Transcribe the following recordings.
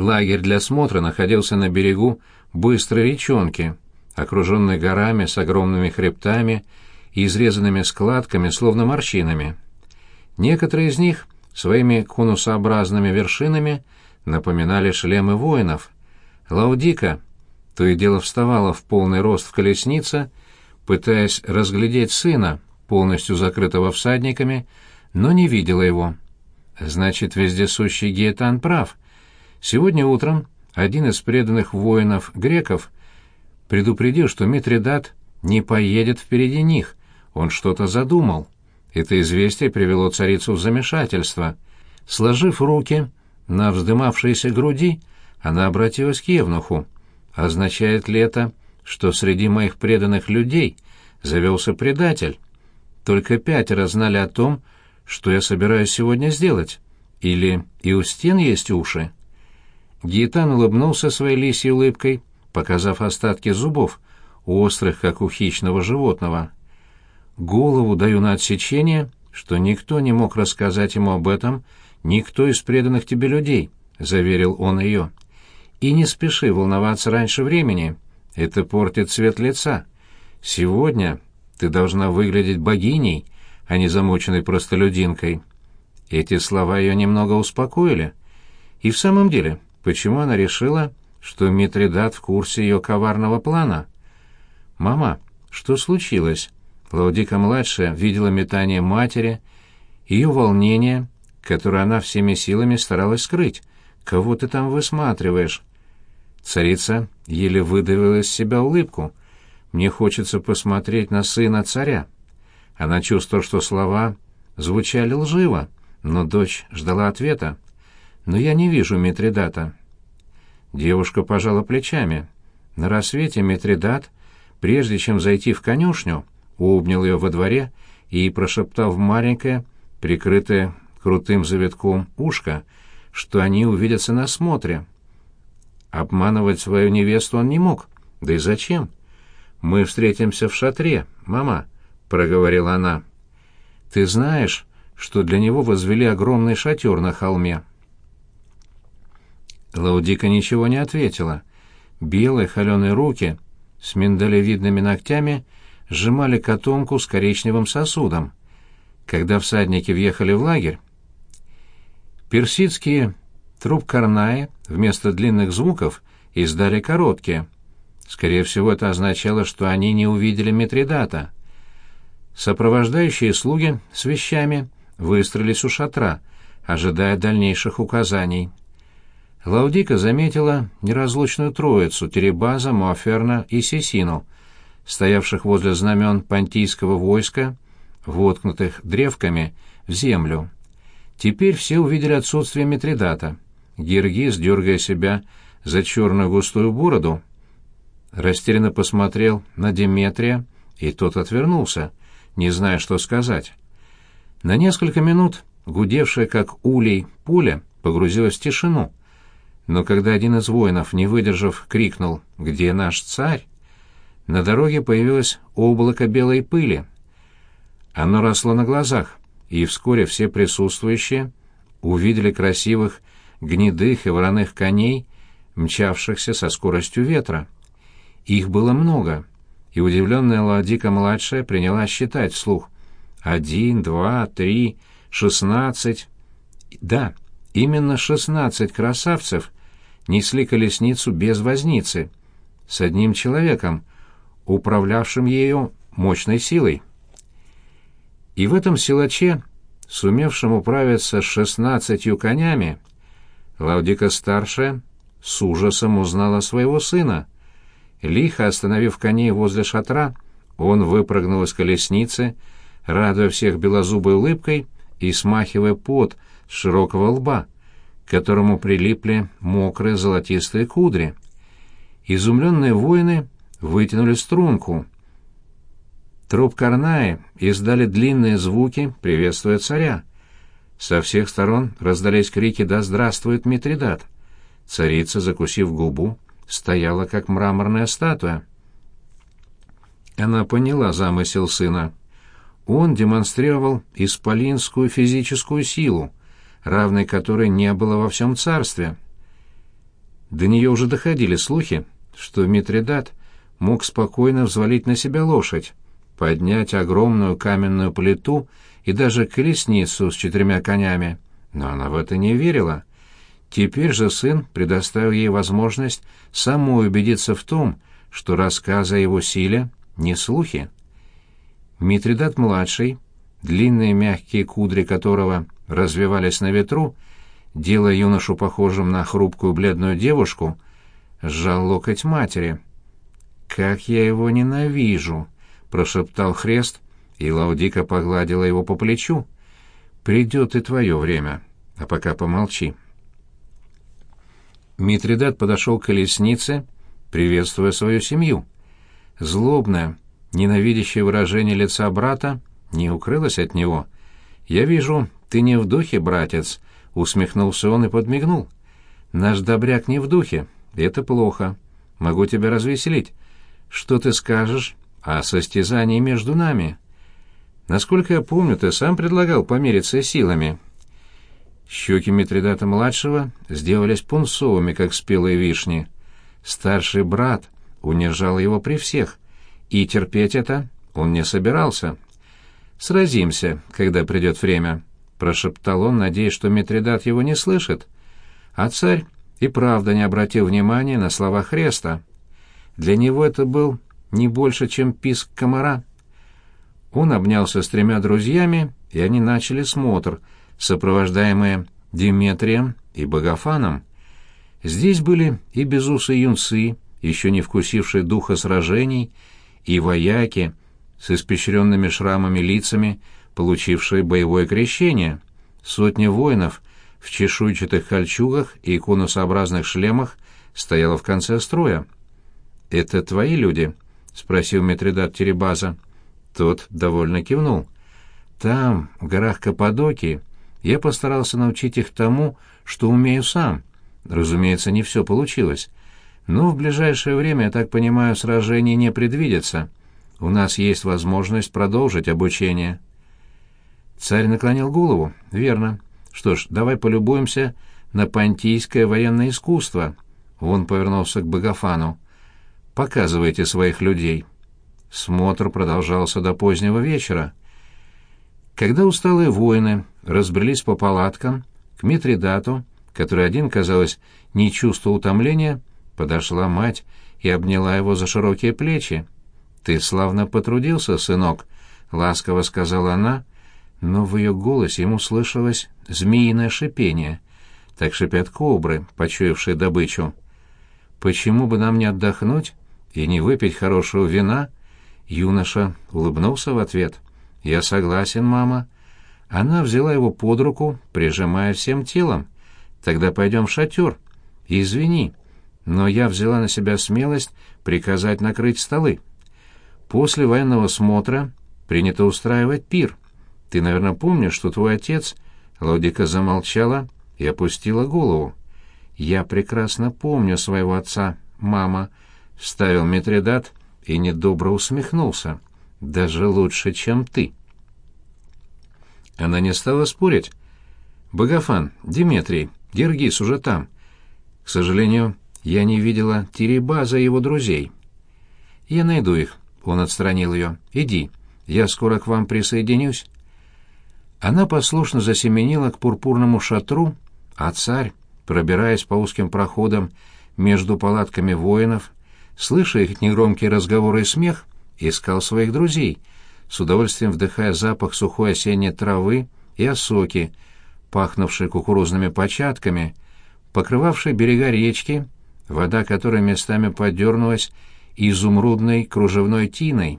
Лагерь для смотра находился на берегу быстрой речонки, окруженной горами с огромными хребтами и изрезанными складками, словно морщинами. Некоторые из них своими конусообразными вершинами напоминали шлемы воинов. Лаудика то и дело вставала в полный рост в колеснице, пытаясь разглядеть сына, полностью закрытого всадниками, но не видела его. Значит, вездесущий Гейтан прав. Сегодня утром один из преданных воинов греков предупредил, что Митридат не поедет впереди них, он что-то задумал. Это известие привело царицу в замешательство. Сложив руки на вздымавшейся груди, она обратилась к Евнуху. «Означает ли это, что среди моих преданных людей завелся предатель? Только пятеро знали о том, что я собираюсь сегодня сделать. Или и у стен есть уши?» Гиетан улыбнулся своей лисьей улыбкой, показав остатки зубов, острых, как у хищного животного. Голову даю на отсечение, что никто не мог рассказать ему об этом, никто из преданных тебе людей, — заверил он ее. И не спеши волноваться раньше времени, это портит цвет лица. Сегодня ты должна выглядеть богиней, а не замученной простолюдинкой. Эти слова ее немного успокоили. И в самом деле, почему она решила, что Митридат в курсе ее коварного плана? «Мама, что случилось?» Лаудика-младшая видела метание матери, ее волнение, которое она всеми силами старалась скрыть. «Кого ты там высматриваешь?» Царица еле выдавила из себя улыбку. «Мне хочется посмотреть на сына царя». Она чувствовала, что слова звучали лживо, но дочь ждала ответа. «Но я не вижу Митридата». Девушка пожала плечами. На рассвете Митридат, прежде чем зайти в конюшню, обнял ее во дворе и прошептал в маленькое, прикрытое крутым завитком ушко, что они увидятся на смотре. Обманывать свою невесту он не мог. Да и зачем? «Мы встретимся в шатре, мама», — проговорила она. «Ты знаешь, что для него возвели огромный шатер на холме?» Лаудика ничего не ответила. Белые холеные руки с миндалевидными ногтями сжимали котомку с коричневым сосудом. Когда всадники въехали в лагерь, персидские труб-карнаи вместо длинных звуков издали короткие. Скорее всего, это означало, что они не увидели Митридата. Сопровождающие слуги с вещами выстроились у шатра, ожидая дальнейших указаний. Лаудика заметила неразлучную троицу Теребаза, Муаферна и Сесину, стоявших возле знамен понтийского войска, воткнутых древками в землю. Теперь все увидели отсутствие Митридата. Гиргиз, дергая себя за черную густую бороду, растерянно посмотрел на Деметрия, и тот отвернулся, не зная, что сказать. На несколько минут гудевшая, как улей, пуля погрузилась в тишину — но когда один из воинов, не выдержав, крикнул «Где наш царь?», на дороге появилось облако белой пыли. Оно росло на глазах, и вскоре все присутствующие увидели красивых гнедых и вороных коней, мчавшихся со скоростью ветра. Их было много, и удивленная Ладика-младшая приняла считать вслух. Один, два, три, шестнадцать. Да, именно шестнадцать красавцев несли колесницу без возницы, с одним человеком, управлявшим ею мощной силой. И в этом силаче, сумевшем управиться с шестнадцатью конями, Лаудика-старшая с ужасом узнала своего сына. Лихо остановив коней возле шатра, он выпрыгнул из колесницы, радуя всех белозубой улыбкой и смахивая пот с широкого лба — к которому прилипли мокрые золотистые кудри. Изумленные воины вытянули струнку. Труп Карнаи издали длинные звуки, приветствуя царя. Со всех сторон раздались крики «Да здравствует Митридат!». Царица, закусив губу, стояла как мраморная статуя. Она поняла замысел сына. Он демонстрировал исполинскую физическую силу, равной которой не было во всем царстве. До нее уже доходили слухи, что Митридат мог спокойно взвалить на себя лошадь, поднять огромную каменную плиту и даже колесницу с четырьмя конями. Но она в это не верила. Теперь же сын предоставил ей возможность самой убедиться в том, что рассказы о его силе — не слухи. Митридат-младший, длинные мягкие кудри которого развивались на ветру, делая юношу похожим на хрупкую бледную девушку, сжал локоть матери. «Как я его ненавижу!» — прошептал Хрест, и Лаудика погладила его по плечу. «Придет и твое время, а пока помолчи». Митридат подошел к колеснице, приветствуя свою семью. Злобное, ненавидящее выражение лица брата не укрылось от него. «Я вижу, ты не в духе, братец», — усмехнулся он и подмигнул. «Наш добряк не в духе, это плохо. Могу тебя развеселить. Что ты скажешь о состязании между нами?» «Насколько я помню, ты сам предлагал помериться силами». Щеки Митридата-младшего сделались пунцовыми, как спелые вишни. Старший брат унижал его при всех, и терпеть это он не собирался. «Сразимся, когда придет время», — прошептал он, надеясь, что Митридат его не слышит. А царь и правда не обратил внимания на слова Хреста. Для него это был не больше, чем писк комара. Он обнялся с тремя друзьями, и они начали смотр — сопровождаемые Диметрием и Богофаном. Здесь были и безусые юнцы, еще не вкусившие духа сражений, и вояки с испещренными шрамами лицами, получившие боевое крещение, сотни воинов в чешуйчатых кольчугах и конусообразных шлемах стояла в конце строя. «Это твои люди?» — спросил Митридат Теребаза. Тот довольно кивнул. «Там, в горах Каппадокии, я постарался научить их тому, что умею сам. Разумеется, не все получилось. Но в ближайшее время, я так понимаю, сражений не предвидится. У нас есть возможность продолжить обучение. Царь наклонил голову. Верно. Что ж, давай полюбуемся на понтийское военное искусство. Он повернулся к Богофану. Показывайте своих людей. Смотр продолжался до позднего вечера. Когда усталые воины разбрелись по палаткам, к Митридату, который один, казалось, не чувствовал утомления, подошла мать и обняла его за широкие плечи. «Ты славно потрудился, сынок», — ласково сказала она, но в ее голосе ему слышалось змеиное шипение. Так шипят кобры, почуявшие добычу. «Почему бы нам не отдохнуть и не выпить хорошего вина?» Юноша улыбнулся в ответ — «Я согласен, мама». Она взяла его под руку, прижимая всем телом. «Тогда пойдем в шатер. Извини, но я взяла на себя смелость приказать накрыть столы. После военного смотра принято устраивать пир. Ты, наверное, помнишь, что твой отец...» Лодика замолчала и опустила голову. «Я прекрасно помню своего отца, мама», — вставил Митридат и недобро усмехнулся даже лучше, чем ты. Она не стала спорить. Богофан, Диметрий, Гергис уже там. К сожалению, я не видела Теребаза и его друзей. Я найду их. Он отстранил ее. Иди, я скоро к вам присоединюсь. Она послушно засеменила к пурпурному шатру, а царь, пробираясь по узким проходам между палатками воинов, слыша их негромкие разговоры и смех, искал своих друзей, с удовольствием вдыхая запах сухой осенней травы и осоки, пахнувшей кукурузными початками, покрывавшей берега речки, вода которой местами подернулась изумрудной кружевной тиной.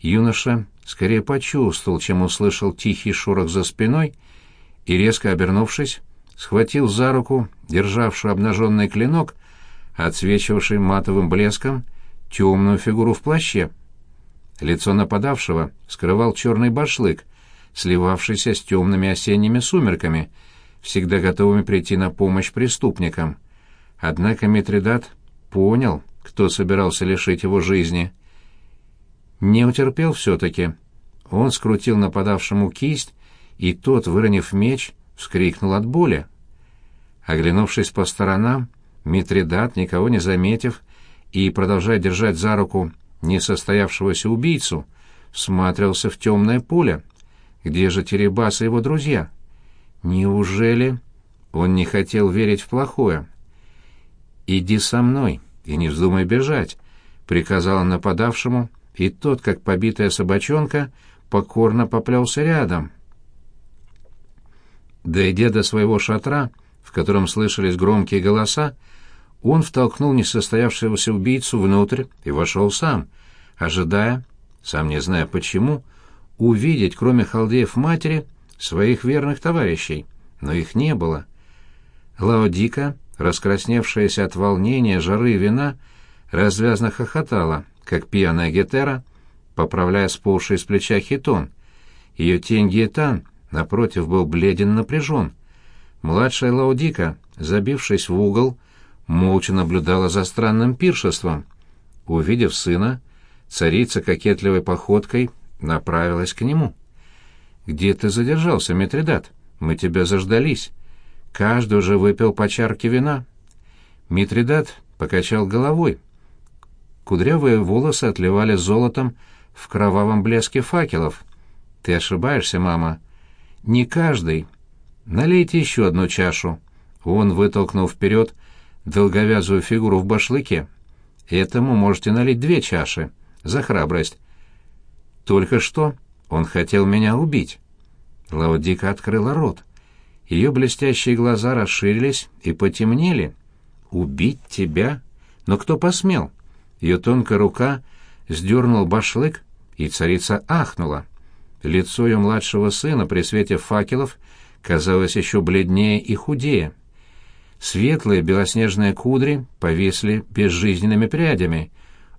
Юноша скорее почувствовал, чем услышал тихий шорох за спиной, и, резко обернувшись, схватил за руку державший обнаженный клинок, отсвечивавший матовым блеском, темную фигуру в плаще. Лицо нападавшего скрывал черный башлык, сливавшийся с темными осенними сумерками, всегда готовыми прийти на помощь преступникам. Однако Митридат понял, кто собирался лишить его жизни. Не утерпел все-таки. Он скрутил нападавшему кисть, и тот, выронив меч, вскрикнул от боли. Оглянувшись по сторонам, Митридат, никого не заметив и продолжая держать за руку несостоявшегося убийцу, всматривался в темное поле. Где же Теребас и его друзья? Неужели он не хотел верить в плохое? «Иди со мной и не вздумай бежать», — приказал он нападавшему, и тот, как побитая собачонка, покорно поплелся рядом. Дойдя до своего шатра, в котором слышались громкие голоса, он втолкнул несостоявшегося убийцу внутрь и вошел сам, ожидая, сам не зная почему, увидеть, кроме халдеев матери, своих верных товарищей, но их не было. Лаодика, раскрасневшаяся от волнения, жары и вина, развязно хохотала, как пьяная гетера, поправляя сползший с плеча хитон. Ее тень Гетан, напротив, был бледен напряжен. Младшая Лаудика, забившись в угол, молча наблюдала за странным пиршеством. Увидев сына, царица кокетливой походкой направилась к нему. «Где ты задержался, Митридат? Мы тебя заждались. Каждый уже выпил по чарке вина». Митридат покачал головой. Кудрявые волосы отливали золотом в кровавом блеске факелов. «Ты ошибаешься, мама. Не каждый. Налейте еще одну чашу». Он вытолкнул вперед долговязую фигуру в башлыке. «Этому можете налить две чаши. За храбрость». «Только что он хотел меня убить». Лаудика открыла рот. Ее блестящие глаза расширились и потемнели. «Убить тебя? Но кто посмел?» Ее тонкая рука сдернул башлык, и царица ахнула. Лицо ее младшего сына при свете факелов казалось еще бледнее и худее. Светлые белоснежные кудри повисли безжизненными прядями.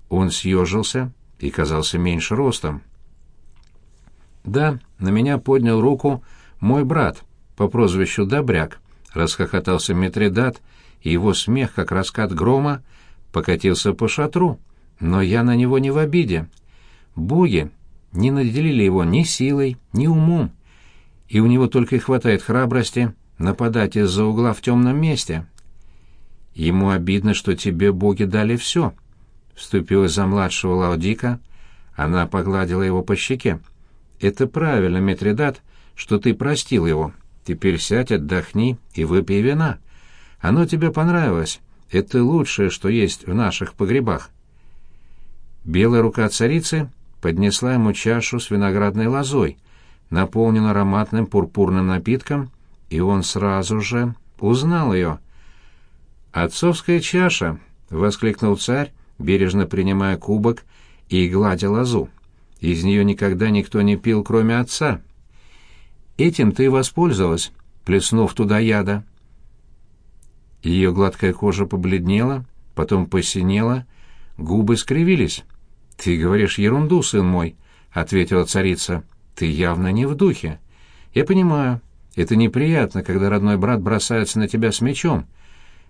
Он съежился и казался меньше ростом. «Да, на меня поднял руку мой брат по прозвищу Добряк», — расхохотался Митридат, и его смех, как раскат грома, покатился по шатру. Но я на него не в обиде. Боги не наделили его ни силой, ни умом, и у него только и хватает храбрости нападать из-за угла в темном месте. Ему обидно, что тебе боги дали все. Вступилась за младшего Лаудика, она погладила его по щеке. Это правильно, Митридат, что ты простил его. Теперь сядь, отдохни и выпей вина. Оно тебе понравилось. Это лучшее, что есть в наших погребах. Белая рука царицы поднесла ему чашу с виноградной лозой, наполненную ароматным пурпурным напитком, и он сразу же узнал ее. «Отцовская чаша!» — воскликнул царь, бережно принимая кубок и гладя лозу. «Из нее никогда никто не пил, кроме отца. Этим ты и воспользовалась, плеснув туда яда». Ее гладкая кожа побледнела, потом посинела, губы скривились. «Ты говоришь ерунду, сын мой», — ответила царица. «Ты явно не в духе. Я понимаю, это неприятно, когда родной брат бросается на тебя с мечом.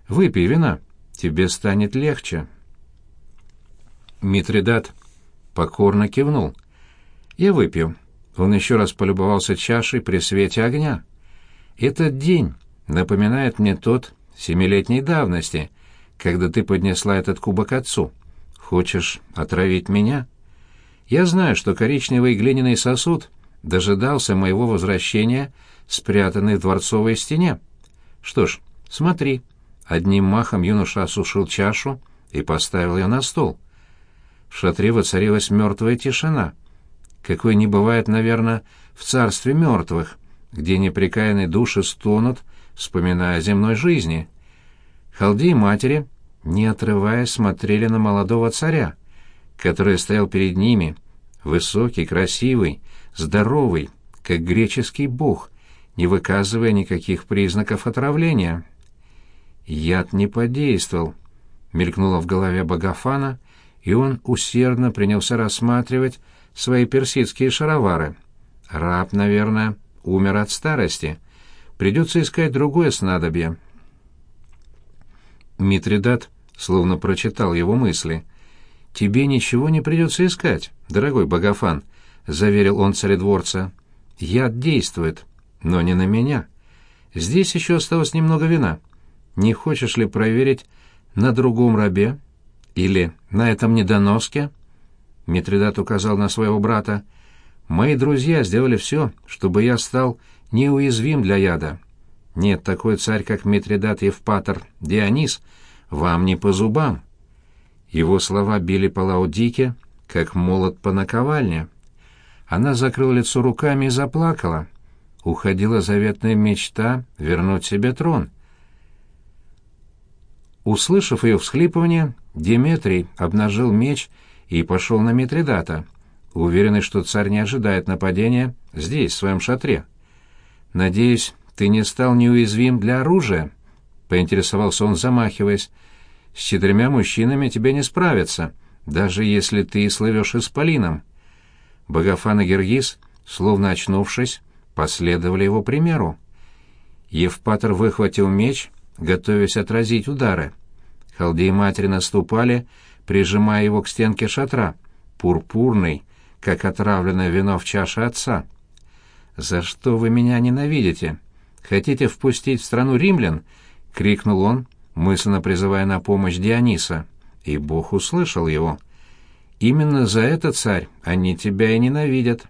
Выпей вина, тебе станет легче». Митридат покорно кивнул. «Я выпью». Он еще раз полюбовался чашей при свете огня. «Этот день напоминает мне тот семилетней давности, когда ты поднесла этот кубок отцу. Хочешь отравить меня? Я знаю, что коричневый глиняный сосуд дожидался моего возвращения, спрятанный в дворцовой стене. Что ж, смотри». Одним махом юноша осушил чашу и поставил ее на стол. В шатре воцарилась мертвая тишина, какой не бывает, наверное, в царстве мертвых, где непрекаянные души стонут, вспоминая о земной жизни. Халдеи матери, не отрываясь, смотрели на молодого царя, который стоял перед ними, высокий, красивый, здоровый, как греческий бог, не выказывая никаких признаков отравления. Яд не подействовал, мелькнуло в голове Багафана, и он усердно принялся рассматривать свои персидские шаровары. Раб, наверное, умер от старости. Придется искать другое снадобье. Митридат словно прочитал его мысли. «Тебе ничего не придется искать, дорогой Багафан», — заверил он царедворца. «Яд действует, но не на меня. Здесь еще осталось немного вина. не хочешь ли проверить на другом рабе? Или на этом недоноске?» Митридат указал на своего брата. «Мои друзья сделали все, чтобы я стал неуязвим для яда. Нет, такой царь, как Митридат Евпатор Дионис, вам не по зубам». Его слова били по Лаудике, как молот по наковальне. Она закрыла лицо руками и заплакала. Уходила заветная мечта вернуть себе трон. Услышав ее всхлипывание, Деметрий обнажил меч и пошел на Митридата, уверенный, что царь не ожидает нападения здесь, в своем шатре. «Надеюсь, ты не стал неуязвим для оружия?» — поинтересовался он, замахиваясь. «С четырьмя мужчинами тебе не справиться, даже если ты слывешь исполином». Богофан и Гергис, словно очнувшись, последовали его примеру. Евпатор выхватил меч, готовясь отразить удары. Халдеи матери наступали, прижимая его к стенке шатра, пурпурный, как отравленное вино в чаше отца. «За что вы меня ненавидите? Хотите впустить в страну римлян?» — крикнул он, мысленно призывая на помощь Диониса. И Бог услышал его. «Именно за это, царь, они тебя и ненавидят».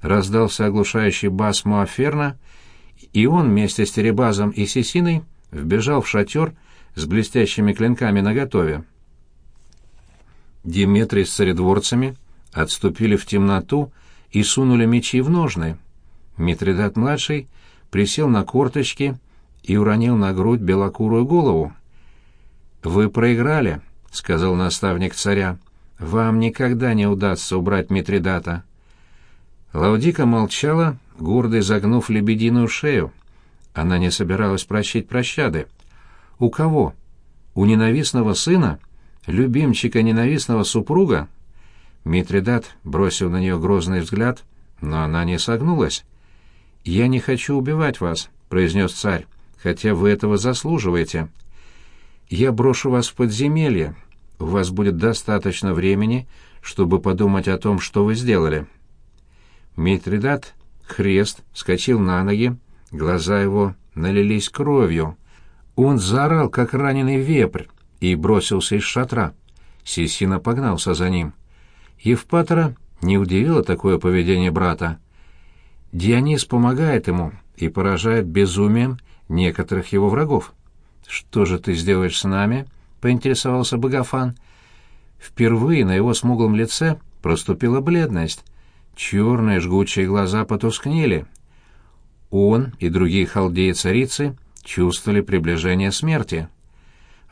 Раздался оглушающий бас Муаферна, и он вместе с Теребазом и Сесиной вбежал в шатер с блестящими клинками наготове. Диметрий с царедворцами отступили в темноту и сунули мечи в ножны. Митридат-младший присел на корточки и уронил на грудь белокурую голову. «Вы проиграли», — сказал наставник царя. «Вам никогда не удастся убрать Митридата». Лаудика молчала, гордо изогнув лебединую шею. Она не собиралась прощать прощады. «У кого? У ненавистного сына? Любимчика ненавистного супруга?» Митридат бросил на нее грозный взгляд, но она не согнулась. «Я не хочу убивать вас», — произнес царь, — «хотя вы этого заслуживаете. Я брошу вас в подземелье. У вас будет достаточно времени, чтобы подумать о том, что вы сделали». Митридат, хрест, вскочил на ноги, глаза его налились кровью. Он заорал, как раненый вепрь, и бросился из шатра. Сисина погнался за ним. Евпатора не удивило такое поведение брата. Дионис помогает ему и поражает безумием некоторых его врагов. «Что же ты сделаешь с нами?» — поинтересовался Богофан. Впервые на его смуглом лице проступила бледность. Черные жгучие глаза потускнели. Он и другие халдеи-царицы чувствовали приближение смерти.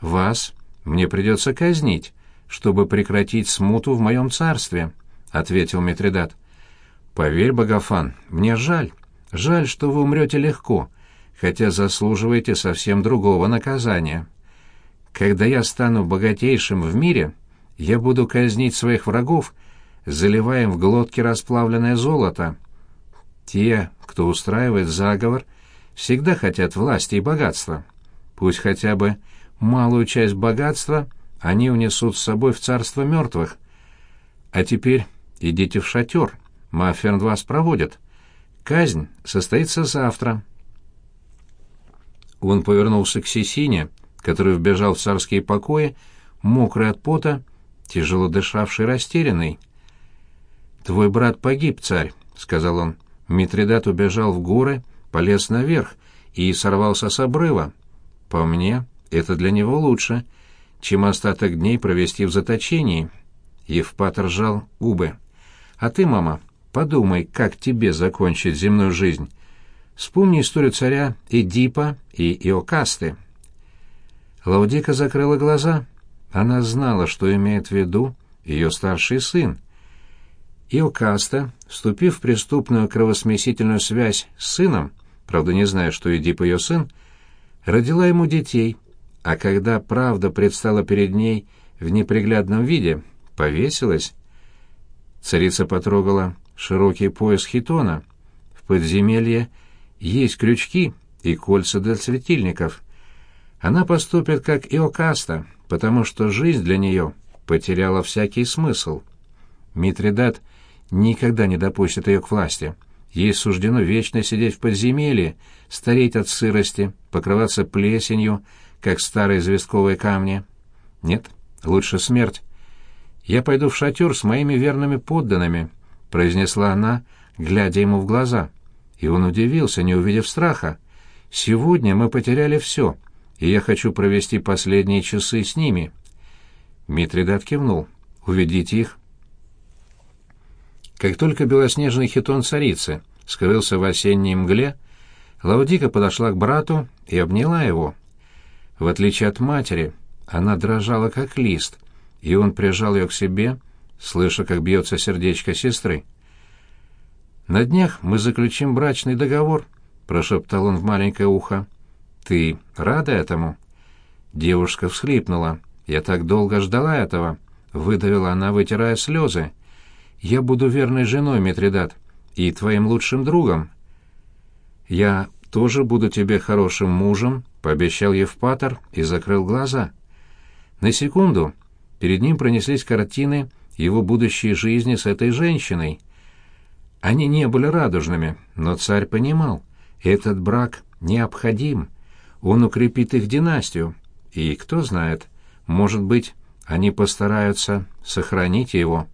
«Вас мне придется казнить, чтобы прекратить смуту в моем царстве», — ответил Митридат. «Поверь, Богофан, мне жаль. Жаль, что вы умрете легко, хотя заслуживаете совсем другого наказания. Когда я стану богатейшим в мире, я буду казнить своих врагов, заливая им в глотки расплавленное золото. Те, кто устраивает заговор, всегда хотят власти и богатства. Пусть хотя бы малую часть богатства они унесут с собой в царство мертвых. А теперь идите в шатер, Мафферн вас проводит. Казнь состоится завтра». Он повернулся к Сесине, который вбежал в царские покои, мокрый от пота, тяжело дышавший, растерянный. «Твой брат погиб, царь», — сказал он. Митридат убежал в горы, полез наверх и сорвался с обрыва. По мне, это для него лучше, чем остаток дней провести в заточении. Евпатор сжал губы. «А ты, мама, подумай, как тебе закончить земную жизнь. Вспомни историю царя Эдипа и Иокасты». Лаудика закрыла глаза. Она знала, что имеет в виду ее старший сын. Иокаста, вступив в преступную кровосмесительную связь с сыном, правда не зная, что Эдип ее сын, родила ему детей, а когда правда предстала перед ней в неприглядном виде, повесилась. Царица потрогала широкий пояс хитона. В подземелье есть крючки и кольца для светильников. Она поступит как Иокаста, потому что жизнь для нее потеряла всякий смысл. Митридат никогда не допустит ее к власти. Ей суждено вечно сидеть в подземелье, стареть от сырости, покрываться плесенью, как старые известковые камни. Нет, лучше смерть. Я пойду в шатер с моими верными подданными, произнесла она, глядя ему в глаза. И он удивился, не увидев страха. Сегодня мы потеряли все, и я хочу провести последние часы с ними. Митридат кивнул. Уведите их. Как только белоснежный хитон царицы скрылся в осенней мгле, Лаудика подошла к брату и обняла его. В отличие от матери, она дрожала как лист, и он прижал ее к себе, слыша, как бьется сердечко сестры. «На днях мы заключим брачный договор», — прошептал он в маленькое ухо. «Ты рада этому?» Девушка всхлипнула. «Я так долго ждала этого», — выдавила она, вытирая слезы. «Я буду верной женой, Митридат, и твоим лучшим другом». «Я тоже буду тебе хорошим мужем», — пообещал Евпатор и закрыл глаза. На секунду перед ним пронеслись картины его будущей жизни с этой женщиной. Они не были радужными, но царь понимал, этот брак необходим, он укрепит их династию, и, кто знает, может быть, они постараются сохранить его.